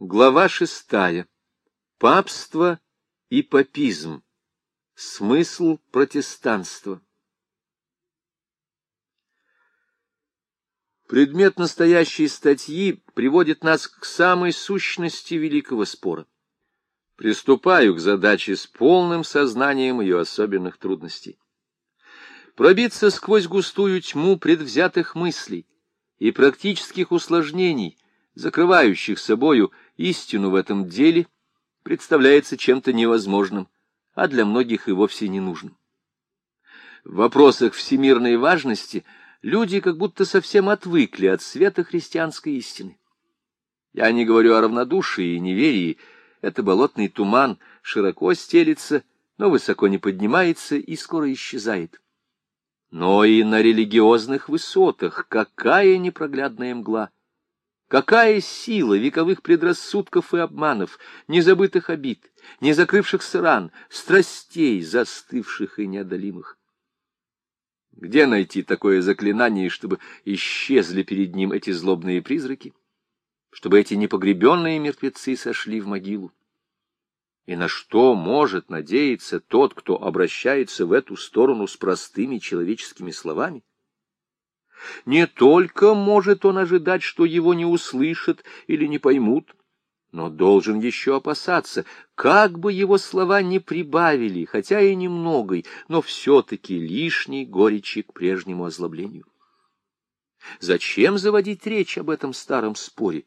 Глава шестая. Папство и папизм. Смысл протестанства. Предмет настоящей статьи приводит нас к самой сущности великого спора. Приступаю к задаче с полным сознанием ее особенных трудностей. Пробиться сквозь густую тьму предвзятых мыслей и практических усложнений, закрывающих собою истину в этом деле представляется чем-то невозможным, а для многих и вовсе ненужным. В вопросах всемирной важности люди как будто совсем отвыкли от света христианской истины. Я не говорю о равнодушии и неверии, это болотный туман широко стелится, но высоко не поднимается и скоро исчезает. Но и на религиозных высотах какая непроглядная мгла! Какая сила вековых предрассудков и обманов, незабытых обид, незакрывшихся ран, страстей, застывших и неодолимых. Где найти такое заклинание, чтобы исчезли перед ним эти злобные призраки, чтобы эти непогребенные мертвецы сошли в могилу? И на что может надеяться тот, кто обращается в эту сторону с простыми человеческими словами? Не только может он ожидать, что его не услышат или не поймут, но должен еще опасаться, как бы его слова не прибавили, хотя и немногой, но все-таки лишней горечи к прежнему озлоблению. Зачем заводить речь об этом старом споре?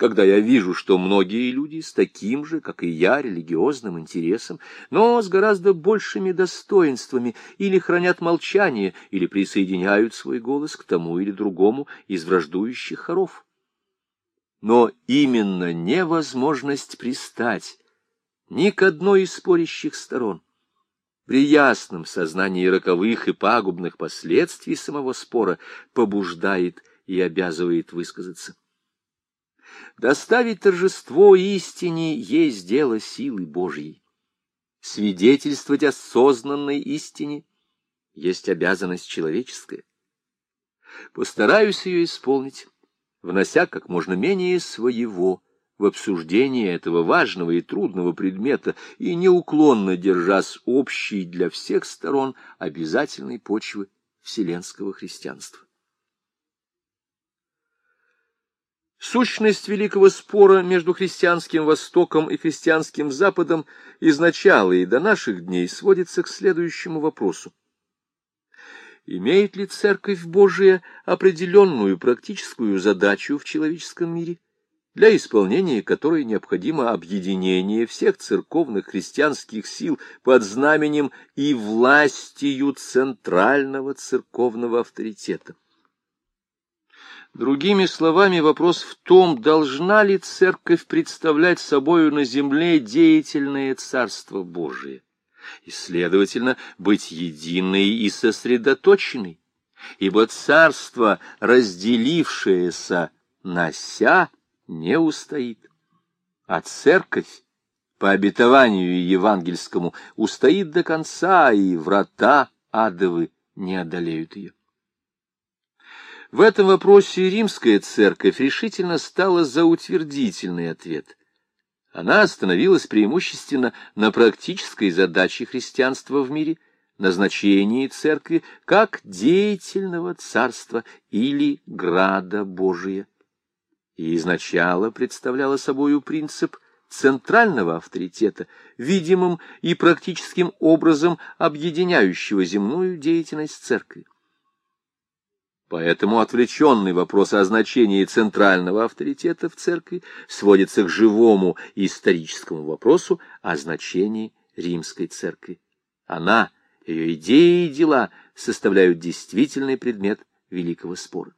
Когда я вижу, что многие люди с таким же, как и я, религиозным интересом, но с гораздо большими достоинствами или хранят молчание, или присоединяют свой голос к тому или другому из враждующих хоров. Но именно невозможность пристать ни к одной из спорящих сторон, при ясном сознании роковых и пагубных последствий самого спора побуждает и обязывает высказаться. Доставить торжество истине есть дело силы Божьей. Свидетельствовать о сознанной истине есть обязанность человеческая. Постараюсь ее исполнить, внося как можно менее своего в обсуждение этого важного и трудного предмета и неуклонно держась общей для всех сторон обязательной почвы вселенского христианства. Сущность великого спора между христианским Востоком и христианским Западом изначала и до наших дней сводится к следующему вопросу. Имеет ли Церковь Божия определенную практическую задачу в человеческом мире, для исполнения которой необходимо объединение всех церковных христианских сил под знаменем и властью центрального церковного авторитета? Другими словами, вопрос в том, должна ли церковь представлять собою на земле деятельное Царство Божие, и, следовательно, быть единой и сосредоточенной, ибо царство, разделившееся на ся, не устоит, а церковь, по обетованию евангельскому, устоит до конца, и врата адовы не одолеют ее. В этом вопросе римская церковь решительно стала за утвердительный ответ. Она остановилась преимущественно на практической задаче христианства в мире, назначении церкви как деятельного царства или града Божия. И изначало представляла собою принцип центрального авторитета, видимым и практическим образом объединяющего земную деятельность церкви. Поэтому отвлеченный вопрос о значении центрального авторитета в церкви сводится к живому историческому вопросу о значении римской церкви. Она, ее идеи и дела составляют действительный предмет великого спора.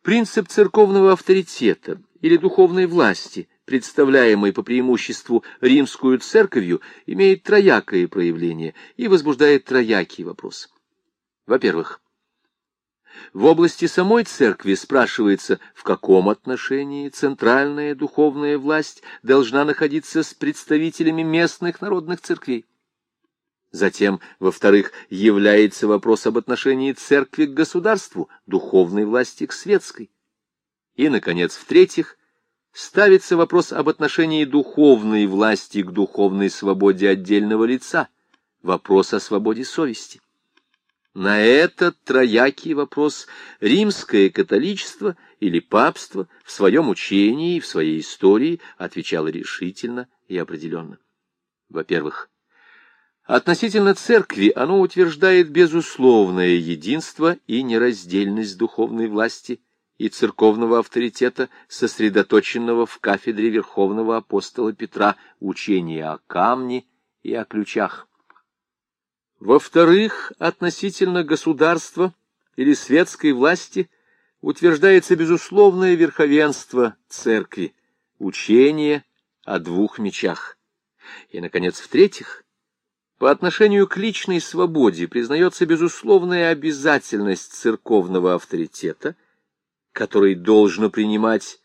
Принцип церковного авторитета или духовной власти, представляемый по преимуществу римскую церковью, имеет троякое проявление и возбуждает троякий вопрос. Во-первых, в области самой церкви спрашивается, в каком отношении центральная духовная власть должна находиться с представителями местных народных церквей. Затем, во-вторых, является вопрос об отношении церкви к государству, духовной власти к светской. И, наконец, в-третьих, ставится вопрос об отношении духовной власти к духовной свободе отдельного лица, вопрос о свободе совести. На этот троякий вопрос римское католичество или папство в своем учении и в своей истории отвечало решительно и определенно. Во-первых, относительно церкви оно утверждает безусловное единство и нераздельность духовной власти и церковного авторитета, сосредоточенного в кафедре Верховного апостола Петра учения о камне и о ключах. Во-вторых, относительно государства или светской власти утверждается безусловное верховенство церкви, учение о двух мечах. И, наконец, в-третьих, по отношению к личной свободе признается безусловная обязательность церковного авторитета, который должно принимать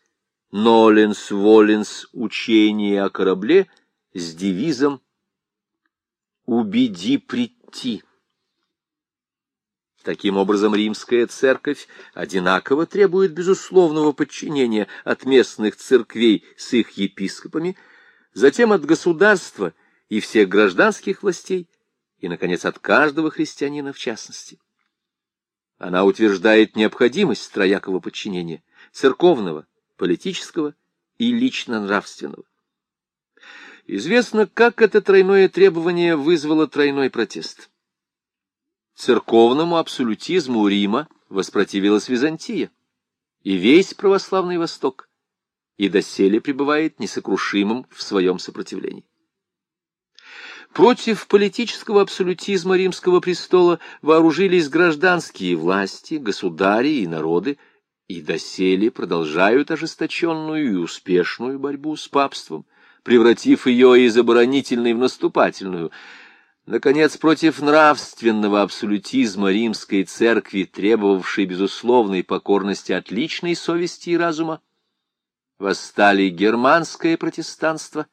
«Ноленс-воленс» учение о корабле с девизом «Убеди прийти» идти. Таким образом, римская церковь одинаково требует безусловного подчинения от местных церквей с их епископами, затем от государства и всех гражданских властей, и, наконец, от каждого христианина в частности. Она утверждает необходимость троякого подчинения — церковного, политического и лично-нравственного. Известно, как это тройное требование вызвало тройной протест. Церковному абсолютизму Рима воспротивилась Византия, и весь православный Восток, и доселе пребывает несокрушимым в своем сопротивлении. Против политического абсолютизма римского престола вооружились гражданские власти, государи и народы, и доселе продолжают ожесточенную и успешную борьбу с папством – превратив ее из оборонительной в наступательную. Наконец, против нравственного абсолютизма римской церкви, требовавшей безусловной покорности от личной совести и разума, восстали германское протестанство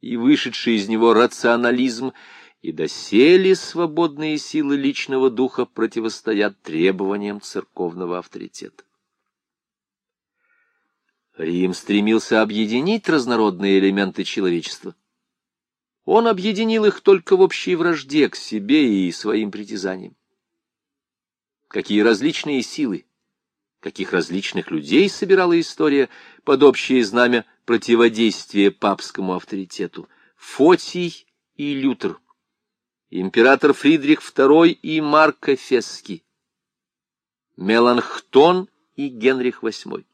и вышедший из него рационализм, и доселе свободные силы личного духа противостоят требованиям церковного авторитета. Рим стремился объединить разнородные элементы человечества. Он объединил их только в общей вражде к себе и своим притязаниям. Какие различные силы, каких различных людей собирала история под общее знамя противодействия папскому авторитету. Фотий и Лютер, император Фридрих II и Марк Эфесский, Меланхтон и Генрих VIII.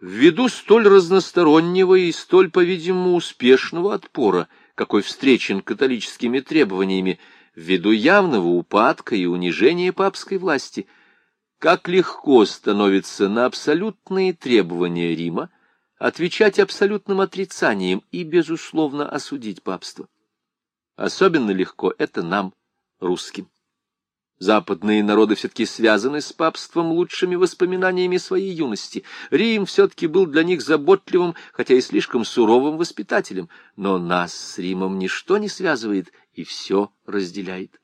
Ввиду столь разностороннего и столь, по-видимому, успешного отпора, какой встречен католическими требованиями, ввиду явного упадка и унижения папской власти, как легко становится на абсолютные требования Рима отвечать абсолютным отрицанием и, безусловно, осудить папство. Особенно легко это нам, русским. Западные народы все-таки связаны с папством лучшими воспоминаниями своей юности. Рим все-таки был для них заботливым, хотя и слишком суровым воспитателем. Но нас с Римом ничто не связывает и все разделяет.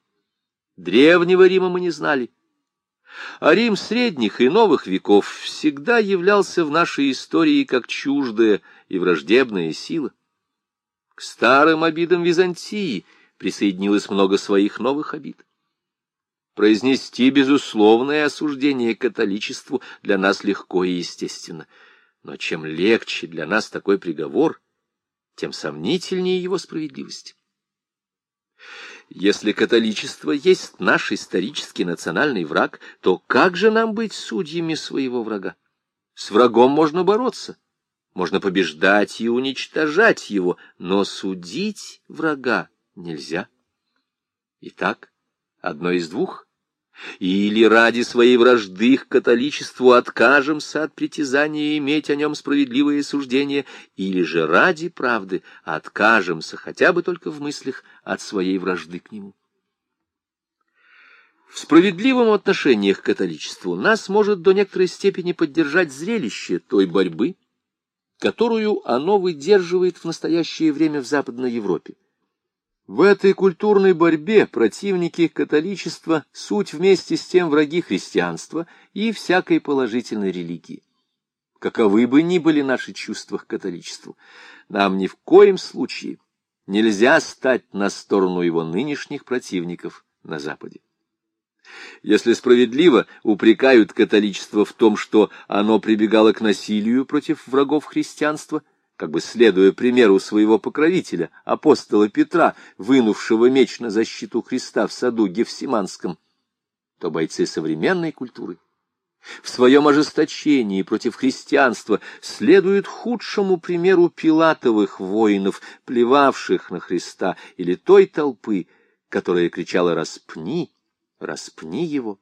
Древнего Рима мы не знали. А Рим средних и новых веков всегда являлся в нашей истории как чуждая и враждебная сила. К старым обидам Византии присоединилось много своих новых обид. Произнести безусловное осуждение католичеству для нас легко и естественно. Но чем легче для нас такой приговор, тем сомнительнее его справедливость. Если католичество есть наш исторический национальный враг, то как же нам быть судьями своего врага? С врагом можно бороться, можно побеждать и уничтожать его, но судить врага нельзя. Итак, Одно из двух. Или ради своей вражды к католичеству откажемся от притязания иметь о нем справедливое суждение, или же ради правды откажемся хотя бы только в мыслях от своей вражды к нему. В справедливом отношении к католичеству нас может до некоторой степени поддержать зрелище той борьбы, которую оно выдерживает в настоящее время в Западной Европе. В этой культурной борьбе противники католичества — суть вместе с тем враги христианства и всякой положительной религии. каковы бы ни были наши чувства к католичеству, нам ни в коем случае нельзя стать на сторону его нынешних противников на Западе. Если справедливо упрекают католичество в том, что оно прибегало к насилию против врагов христианства, как бы следуя примеру своего покровителя, апостола Петра, вынувшего меч на защиту Христа в саду Гефсиманском, то бойцы современной культуры в своем ожесточении против христианства следуют худшему примеру пилатовых воинов, плевавших на Христа, или той толпы, которая кричала «распни», «распни его».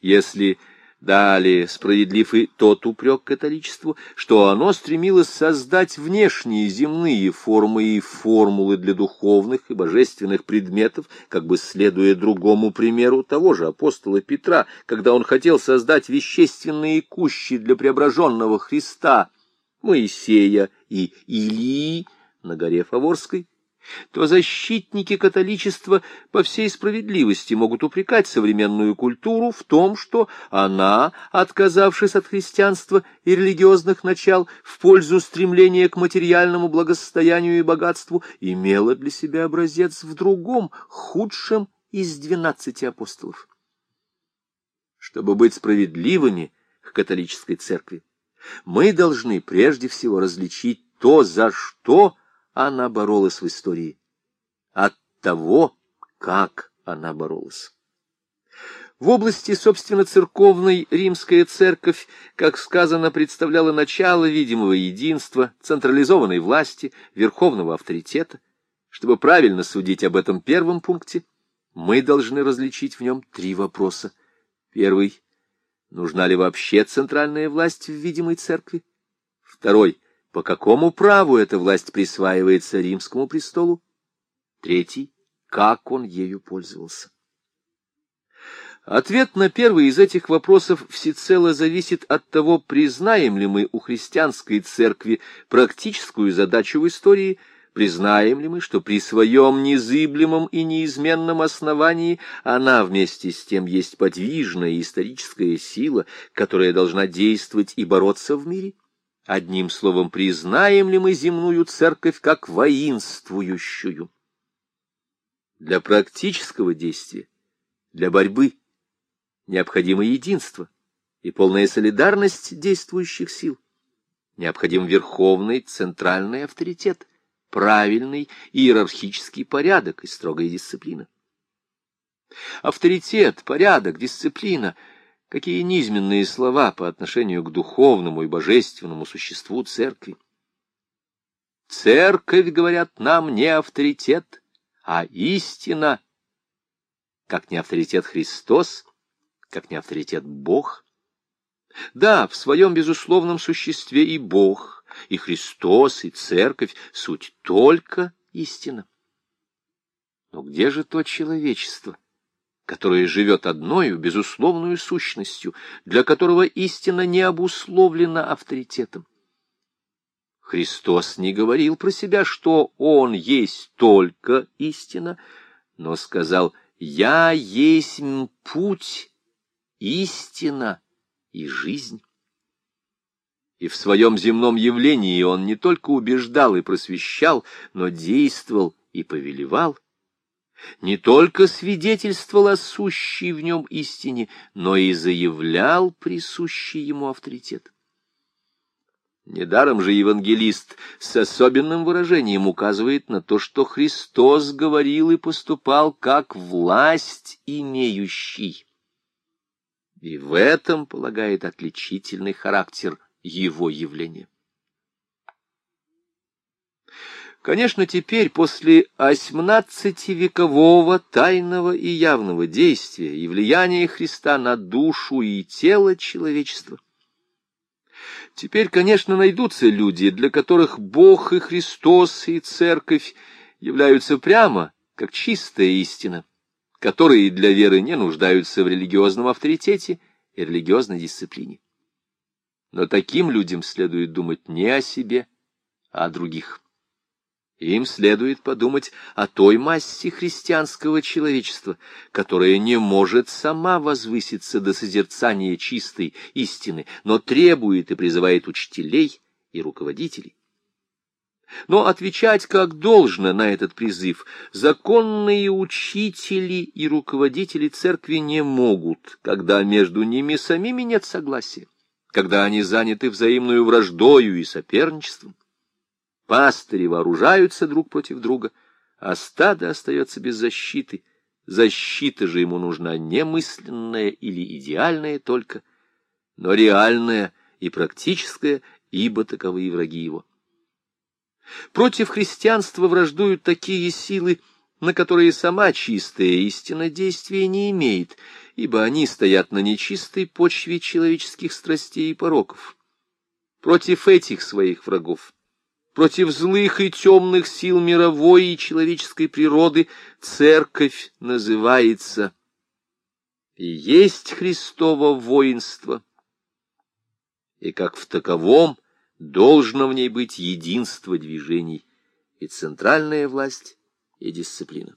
Если Далее справедлив и тот упрек католичеству, что оно стремилось создать внешние земные формы и формулы для духовных и божественных предметов, как бы следуя другому примеру того же апостола Петра, когда он хотел создать вещественные кущи для преображенного Христа, Моисея и Илии на горе Фаворской, то защитники католичества по всей справедливости могут упрекать современную культуру в том, что она, отказавшись от христианства и религиозных начал в пользу стремления к материальному благосостоянию и богатству, имела для себя образец в другом, худшем из двенадцати апостолов. Чтобы быть справедливыми к католической церкви, мы должны прежде всего различить то, за что она боролась в истории, от того, как она боролась. В области, собственно, церковной римская церковь, как сказано, представляла начало видимого единства, централизованной власти, верховного авторитета. Чтобы правильно судить об этом первом пункте, мы должны различить в нем три вопроса. Первый — нужна ли вообще центральная власть в видимой церкви? Второй — по какому праву эта власть присваивается римскому престолу? Третий, как он ею пользовался? Ответ на первый из этих вопросов всецело зависит от того, признаем ли мы у христианской церкви практическую задачу в истории, признаем ли мы, что при своем незыблемом и неизменном основании она вместе с тем есть подвижная историческая сила, которая должна действовать и бороться в мире. Одним словом, признаем ли мы земную церковь как воинствующую? Для практического действия, для борьбы необходимо единство и полная солидарность действующих сил. Необходим верховный центральный авторитет, правильный иерархический порядок и строгая дисциплина. Авторитет, порядок, дисциплина — Какие низменные слова по отношению к духовному и божественному существу церкви. Церковь, говорят нам, не авторитет, а истина, как не авторитет Христос, как не авторитет Бог. Да, в своем безусловном существе и Бог, и Христос, и Церковь — суть только истина. Но где же то человечество? Которое живет одною безусловную сущностью, для которого истина не обусловлена авторитетом. Христос не говорил про себя, что Он есть только истина, но сказал «Я есть путь, истина и жизнь». И в своем земном явлении Он не только убеждал и просвещал, но действовал и повелевал, не только свидетельствовал о сущей в нем истине, но и заявлял присущий ему авторитет. Недаром же евангелист с особенным выражением указывает на то, что Христос говорил и поступал как власть имеющий. И в этом полагает отличительный характер его явления. Конечно, теперь, после осьмнадцативекового тайного и явного действия и влияния Христа на душу и тело человечества, теперь, конечно, найдутся люди, для которых Бог и Христос и Церковь являются прямо как чистая истина, которые для веры не нуждаются в религиозном авторитете и религиозной дисциплине. Но таким людям следует думать не о себе, а о других. Им следует подумать о той массе христианского человечества, которая не может сама возвыситься до созерцания чистой истины, но требует и призывает учителей и руководителей. Но отвечать как должно на этот призыв законные учители и руководители церкви не могут, когда между ними самими нет согласия, когда они заняты взаимную враждою и соперничеством. Пастыри вооружаются друг против друга, а стадо остается без защиты. Защита же ему нужна не или идеальная только, но реальная и практическая, ибо таковы враги его. Против христианства враждуют такие силы, на которые сама чистая истина действия не имеет, ибо они стоят на нечистой почве человеческих страстей и пороков. Против этих своих врагов против злых и темных сил мировой и человеческой природы церковь называется и есть Христово воинство, и как в таковом должно в ней быть единство движений и центральная власть и дисциплина.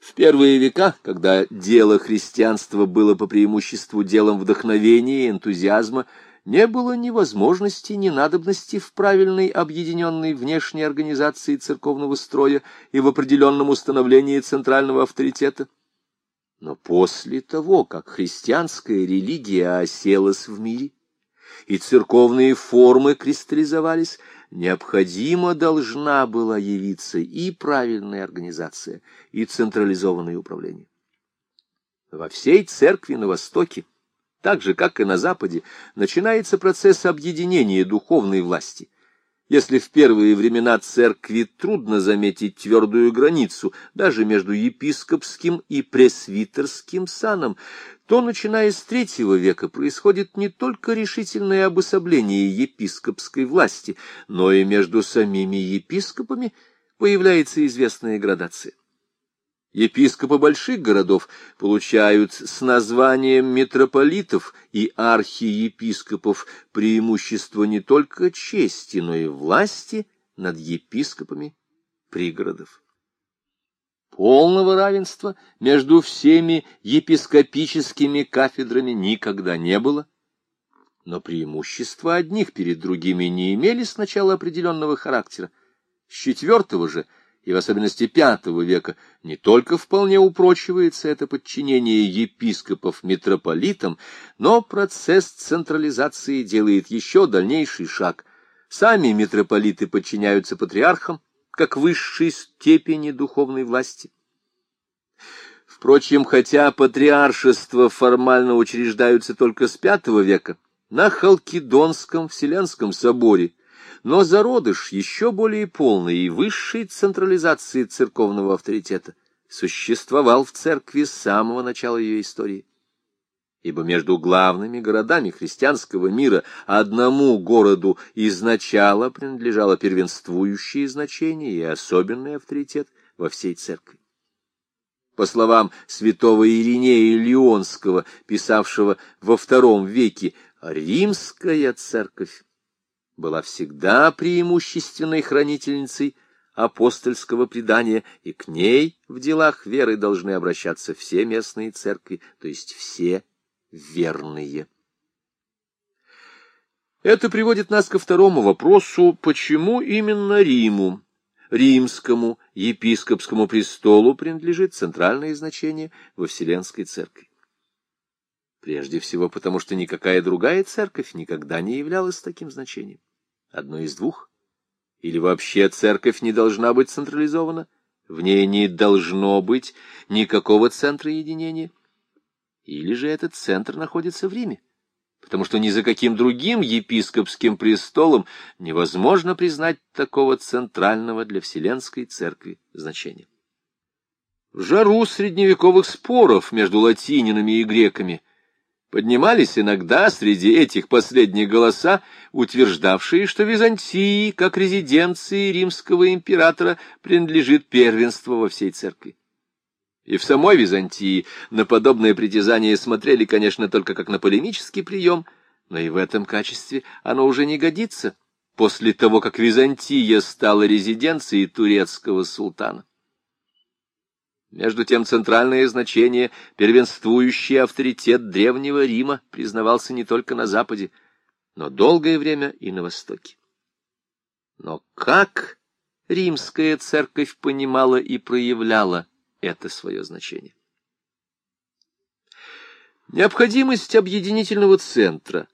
В первые века, когда дело христианства было по преимуществу делом вдохновения и энтузиазма, не было ни возможности, ни надобности в правильной объединенной внешней организации церковного строя и в определенном установлении центрального авторитета. Но после того, как христианская религия оселась в мире, и церковные формы кристаллизовались, необходимо должна была явиться и правильная организация, и централизованное управление. Во всей церкви на Востоке так же, как и на Западе, начинается процесс объединения духовной власти. Если в первые времена церкви трудно заметить твердую границу даже между епископским и пресвитерским саном, то, начиная с третьего века, происходит не только решительное обособление епископской власти, но и между самими епископами появляется известная градация. Епископы больших городов получают с названием митрополитов и архиепископов преимущество не только чести, но и власти над епископами пригородов. Полного равенства между всеми епископическими кафедрами никогда не было, но преимущества одних перед другими не имели сначала определенного характера. С четвертого же – и в особенности V века, не только вполне упрочивается это подчинение епископов митрополитам, но процесс централизации делает еще дальнейший шаг. Сами митрополиты подчиняются патриархам, как высшей степени духовной власти. Впрочем, хотя патриаршества формально учреждаются только с V века, на Халкидонском Вселенском соборе – но зародыш еще более полной и высшей централизации церковного авторитета существовал в церкви с самого начала ее истории. Ибо между главными городами христианского мира одному городу изначало принадлежало первенствующее значение и особенный авторитет во всей церкви. По словам святого Иринея Леонского, писавшего во втором веке, римская церковь была всегда преимущественной хранительницей апостольского предания, и к ней в делах веры должны обращаться все местные церкви, то есть все верные. Это приводит нас ко второму вопросу, почему именно Риму, римскому епископскому престолу принадлежит центральное значение во Вселенской Церкви. Прежде всего потому, что никакая другая церковь никогда не являлась таким значением. Одно из двух. Или вообще церковь не должна быть централизована, в ней не должно быть никакого центра единения. Или же этот центр находится в Риме, потому что ни за каким другим епископским престолом невозможно признать такого центрального для Вселенской Церкви значения. В жару средневековых споров между латининами и греками Поднимались иногда среди этих последних голоса, утверждавшие, что Византии, как резиденции римского императора, принадлежит первенство во всей церкви. И в самой Византии на подобное притязание смотрели, конечно, только как на полемический прием, но и в этом качестве оно уже не годится, после того, как Византия стала резиденцией турецкого султана. Между тем центральное значение, первенствующий авторитет Древнего Рима признавался не только на Западе, но долгое время и на Востоке. Но как римская церковь понимала и проявляла это свое значение? Необходимость объединительного центра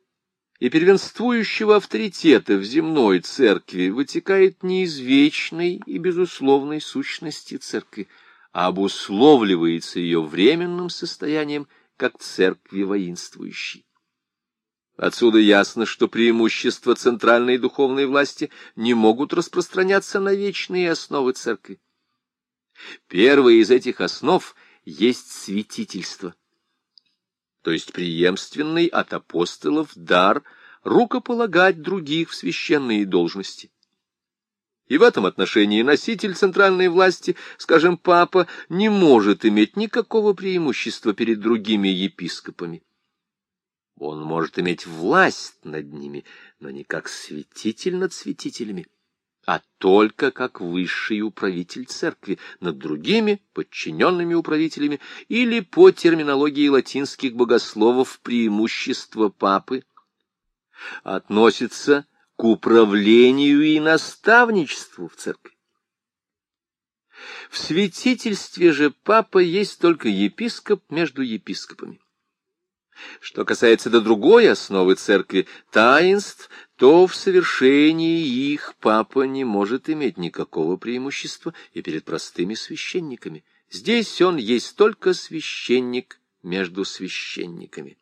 и первенствующего авторитета в земной церкви вытекает не из вечной и безусловной сущности церкви, обусловливается ее временным состоянием как церкви воинствующей. Отсюда ясно, что преимущества центральной духовной власти не могут распространяться на вечные основы церкви. Первая из этих основ есть святительство, то есть преемственный от апостолов дар рукополагать других в священные должности. И в этом отношении носитель центральной власти, скажем, папа, не может иметь никакого преимущества перед другими епископами. Он может иметь власть над ними, но не как святитель над святителями, а только как высший управитель церкви над другими подчиненными управителями или по терминологии латинских богословов преимущество папы относится к управлению и наставничеству в церкви. В святительстве же папа есть только епископ между епископами. Что касается до другой основы церкви, таинств, то в совершении их папа не может иметь никакого преимущества и перед простыми священниками. Здесь он есть только священник между священниками.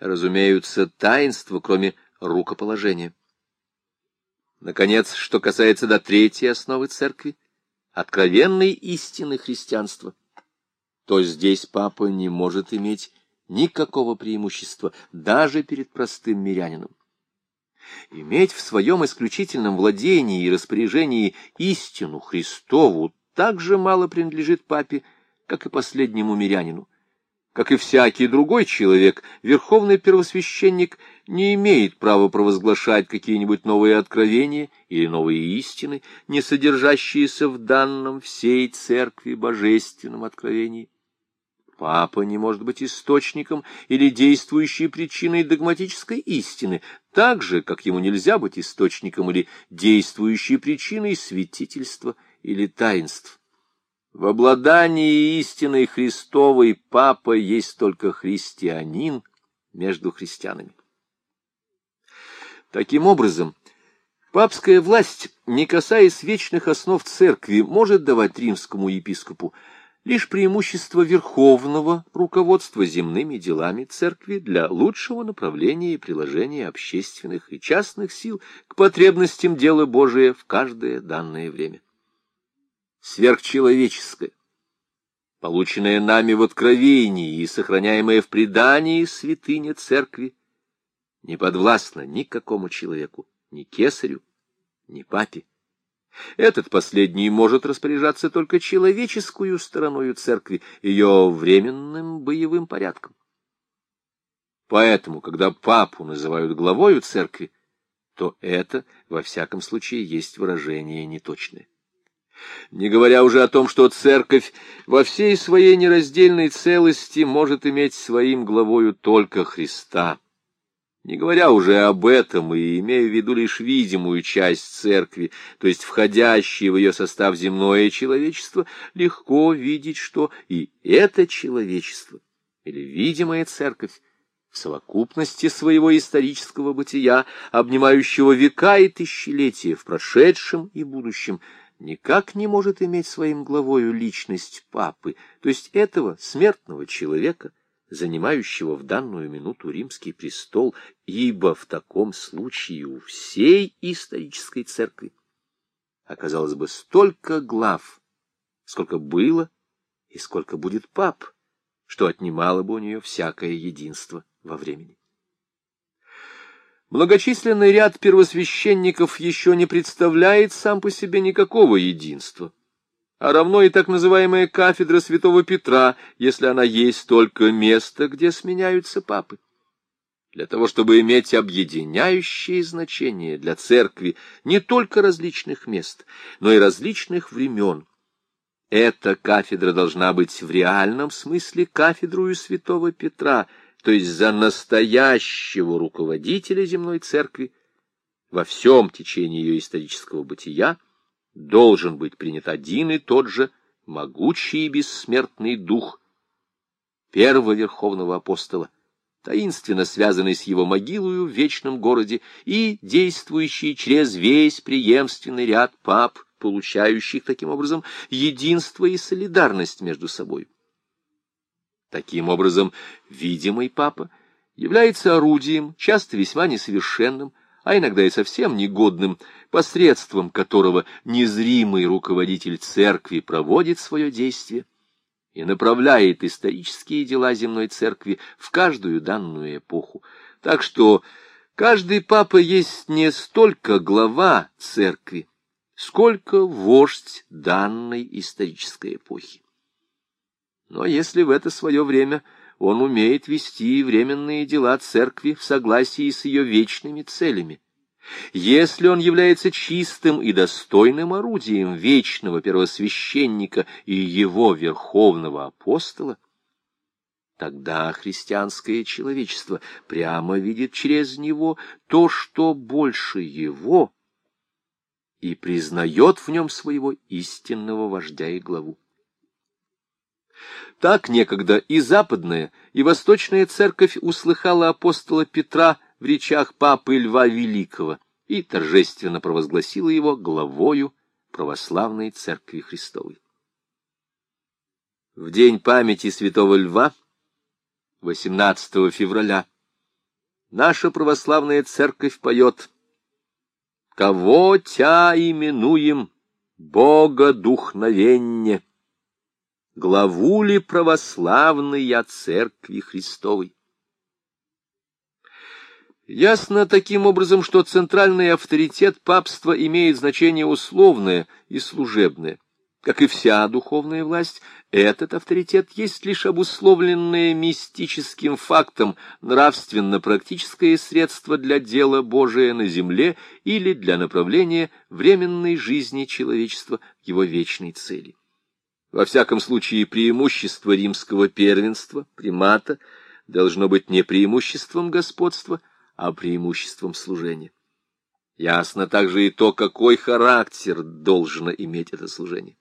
Разумеются таинства, кроме рукоположения. Наконец, что касается до третьей основы церкви, откровенной истины христианства, то здесь папа не может иметь никакого преимущества даже перед простым мирянином. Иметь в своем исключительном владении и распоряжении истину Христову так же мало принадлежит папе, как и последнему мирянину. Как и всякий другой человек, верховный первосвященник не имеет права провозглашать какие-нибудь новые откровения или новые истины, не содержащиеся в данном всей церкви божественном откровении. Папа не может быть источником или действующей причиной догматической истины, так же, как ему нельзя быть источником или действующей причиной святительства или таинств. В обладании истиной Христовой папа есть только христианин между христианами. Таким образом, папская власть, не касаясь вечных основ церкви, может давать римскому епископу лишь преимущество верховного руководства земными делами церкви для лучшего направления и приложения общественных и частных сил к потребностям дела Божия в каждое данное время сверхчеловеческое, полученное нами в откровении и сохраняемое в предании святыня церкви, не подвластно никакому человеку, ни кесарю, ни папе. Этот последний может распоряжаться только человеческую стороною церкви, ее временным боевым порядком. Поэтому, когда папу называют главою церкви, то это, во всяком случае, есть выражение неточное. Не говоря уже о том, что церковь во всей своей нераздельной целости может иметь своим главою только Христа. Не говоря уже об этом и имея в виду лишь видимую часть церкви, то есть входящее в ее состав земное человечество, легко видеть, что и это человечество, или видимая церковь, в совокупности своего исторического бытия, обнимающего века и тысячелетия в прошедшем и будущем, никак не может иметь своим главою личность папы, то есть этого смертного человека, занимающего в данную минуту римский престол, ибо в таком случае у всей исторической церкви оказалось бы столько глав, сколько было и сколько будет пап, что отнимало бы у нее всякое единство во времени. Многочисленный ряд первосвященников еще не представляет сам по себе никакого единства, а равно и так называемая кафедра святого Петра, если она есть только место, где сменяются папы. для того, чтобы иметь объединяющее значение для церкви не только различных мест, но и различных времен. Эта кафедра должна быть в реальном смысле кафедрою святого Петра, то есть за настоящего руководителя земной церкви во всем течении ее исторического бытия должен быть принят один и тот же могучий и бессмертный дух первого верховного апостола, таинственно связанный с его могилою в вечном городе и действующий через весь преемственный ряд пап, получающих таким образом единство и солидарность между собой. Таким образом, видимый папа является орудием, часто весьма несовершенным, а иногда и совсем негодным, посредством которого незримый руководитель церкви проводит свое действие и направляет исторические дела земной церкви в каждую данную эпоху. Так что каждый папа есть не столько глава церкви, сколько вождь данной исторической эпохи. Но если в это свое время он умеет вести временные дела церкви в согласии с ее вечными целями, если он является чистым и достойным орудием вечного первосвященника и его верховного апостола, тогда христианское человечество прямо видит через него то, что больше его, и признает в нем своего истинного вождя и главу. Так некогда и западная, и восточная церковь услыхала апостола Петра в речах папы Льва Великого и торжественно провозгласила его главою православной церкви Христовой. В день памяти святого Льва, 18 февраля, наша православная церковь поет «Кого тя именуем Бога духновенне, главу ли православной церкви Христовой?» Ясно таким образом, что центральный авторитет папства имеет значение условное и служебное. Как и вся духовная власть, этот авторитет есть лишь обусловленное мистическим фактом нравственно-практическое средство для дела Божия на земле или для направления временной жизни человечества к его вечной цели. Во всяком случае, преимущество римского первенства, примата, должно быть не преимуществом господства, а преимуществом служения. Ясно также и то, какой характер должно иметь это служение.